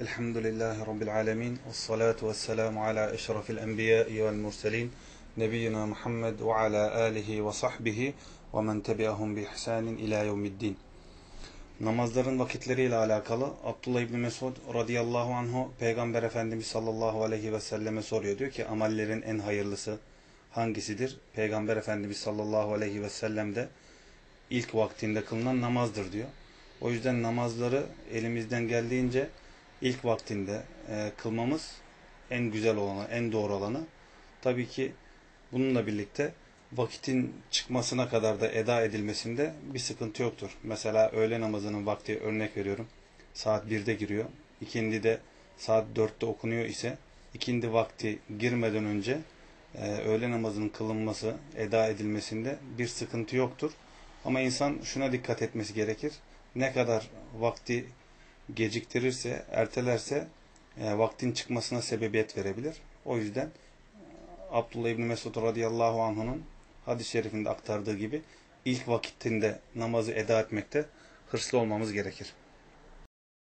Elhamdülillahi Rabbil alemin. Ve salatu ve selamu ala eşrafil enbiyai vel murselin. Nebiyyina Muhammed ve ala alihi ve sahbihi ve men tebi'ahum bi ihsanin ila yevmiddin. Namazların vakitleriyle alakalı Abdullah İbni Mesud radıyallahu anhu Peygamber Efendimiz sallallahu aleyhi ve selleme soruyor. Diyor ki amellerin en hayırlısı hangisidir? Peygamber Efendimiz sallallahu aleyhi ve sellem de ilk vaktinde kılınan namazdır diyor. O yüzden namazları elimizden geldiğince ilk vaktinde e, kılmamız en güzel olanı, en doğru olanı. Tabii ki bununla birlikte vakitin çıkmasına kadar da eda edilmesinde bir sıkıntı yoktur. Mesela öğle namazının vakti örnek veriyorum. Saat 1'de giriyor. İkindi de saat 4'te okunuyor ise ikindi vakti girmeden önce e, öğle namazının kılınması, eda edilmesinde bir sıkıntı yoktur. Ama insan şuna dikkat etmesi gerekir. Ne kadar vakti geciktirirse, ertelerse e, vaktin çıkmasına sebebiyet verebilir. O yüzden Abdullah İbni Mesud radıyallahu anh'ın hadis-i şerifinde aktardığı gibi ilk vakitinde namazı eda etmekte hırslı olmamız gerekir.